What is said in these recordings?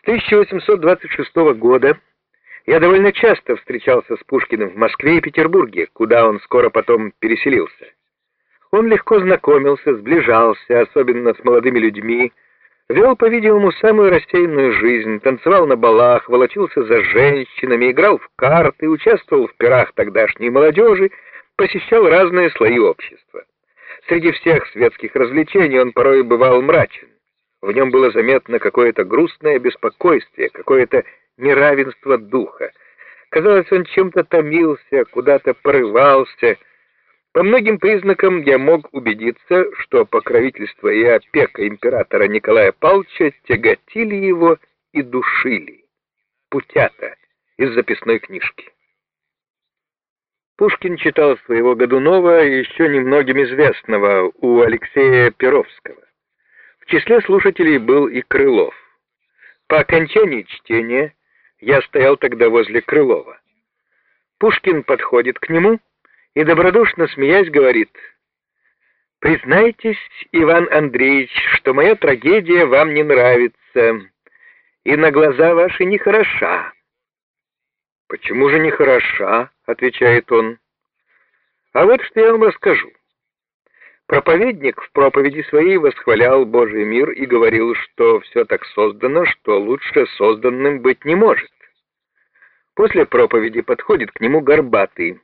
С 1826 года я довольно часто встречался с Пушкиным в Москве и Петербурге, куда он скоро потом переселился. Он легко знакомился, сближался, особенно с молодыми людьми, вел, по-видимому, самую рассеянную жизнь, танцевал на балах, волочился за женщинами, играл в карты, участвовал в пирах тогдашней молодежи, посещал разные слои общества. Среди всех светских развлечений он порой бывал мрачен. В нем было заметно какое-то грустное беспокойствие, какое-то неравенство духа. Казалось, он чем-то томился, куда-то порывался. По многим признакам я мог убедиться, что покровительство и опека императора Николая Павловича тяготили его и душили. Путята из записной книжки. Пушкин читал своего Годунова, еще немногим известного, у Алексея Перовского. Числе слушателей был и Крылов. По окончании чтения я стоял тогда возле Крылова. Пушкин подходит к нему и, добродушно смеясь, говорит, «Признайтесь, Иван Андреевич, что моя трагедия вам не нравится, и на глаза ваши нехороша». «Почему же нехороша?» — отвечает он. «А вот что я вам расскажу. Проповедник в проповеди своей восхвалял Божий мир и говорил, что все так создано, что лучше созданным быть не может. После проповеди подходит к нему горбатый.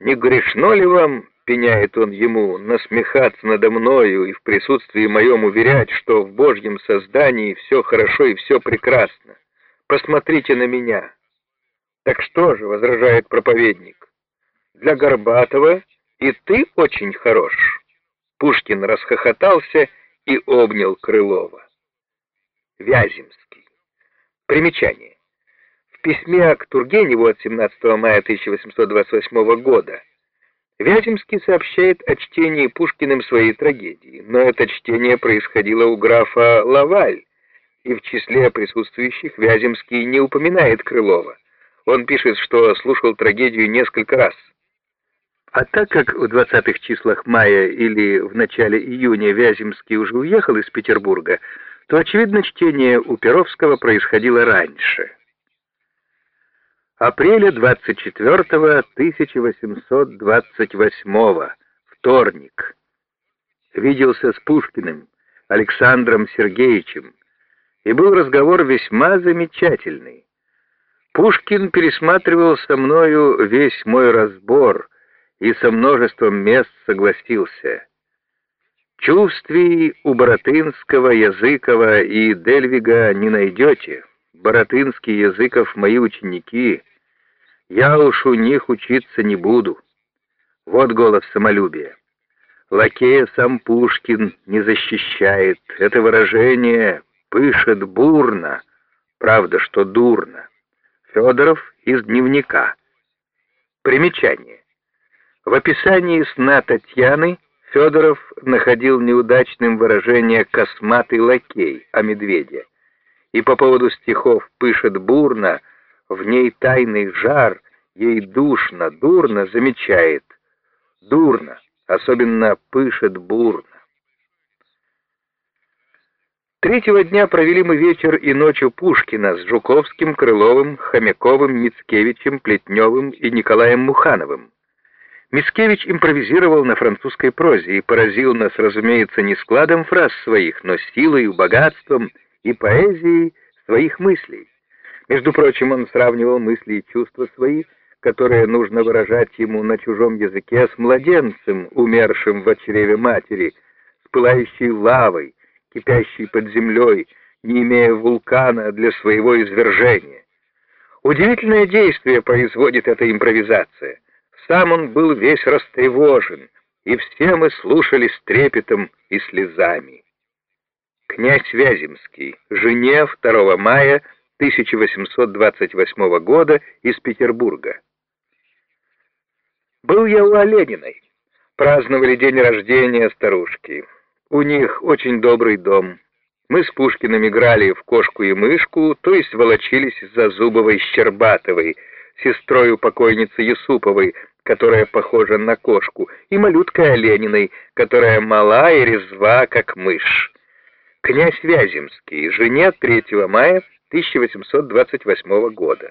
«Не грешно ли вам, — пеняет он ему, — насмехаться надо мною и в присутствии моем уверять, что в Божьем создании все хорошо и все прекрасно? Посмотрите на меня». «Так что же, — возражает проповедник, — для Горбатова и ты очень хорош». Пушкин расхохотался и обнял Крылова. Вяземский. Примечание. В письме к Тургеневу от 17 мая 1828 года Вяземский сообщает о чтении Пушкиным своей трагедии, но это чтение происходило у графа Лаваль, и в числе присутствующих Вяземский не упоминает Крылова. Он пишет, что слушал трагедию несколько раз. А так как в 20-х числах мая или в начале июня Вяземский уже уехал из Петербурга, то, очевидно, чтение у Перовского происходило раньше. Апреля 24 1828 вторник. Виделся с Пушкиным, Александром Сергеевичем, и был разговор весьма замечательный. Пушкин пересматривал со мною весь мой разбор — и со множеством мест согласился. Чувствий у Боротынского, Языкова и Дельвига не найдете. Боротынский, Языков — мои ученики. Я уж у них учиться не буду. Вот голос самолюбия. Лакея сам Пушкин не защищает. Это выражение пышет бурно. Правда, что дурно. Федоров из дневника. Примечание. В описании сна Татьяны Федоров находил неудачным выражение «косматый лакей» о медведе. И по поводу стихов «пышет бурно», «в ней тайный жар», «ей душно», «дурно» замечает «дурно», особенно «пышет бурно». Третьего дня провели мы вечер и ночь у Пушкина с Жуковским, Крыловым, Хомяковым, Мицкевичем, Плетневым и Николаем Мухановым. Мискевич импровизировал на французской прозе и поразил нас, разумеется, не складом фраз своих, но силой, богатством и поэзией своих мыслей. Между прочим, он сравнивал мысли и чувства свои, которые нужно выражать ему на чужом языке, с младенцем, умершим в чреве матери, с пылающей лавой, кипящей под землей, не имея вулкана для своего извержения. Удивительное действие производит эта импровизация — сам он был весь растревожен, и все мы слушали с трепетом и слезами. Князь Вяземский, жене 2 мая 1828 года из Петербурга. Был я у Олениной. Праздновали день рождения старушки. У них очень добрый дом. Мы с Пушкиным играли в кошку и мышку, то есть волочились за Зубовой Щербатовой, сестрою покойницы Юсуповой, которая похожа на кошку, и малюткой Олениной, которая мала и резва, как мышь. Князь Вяземский, жене 3 мая 1828 года.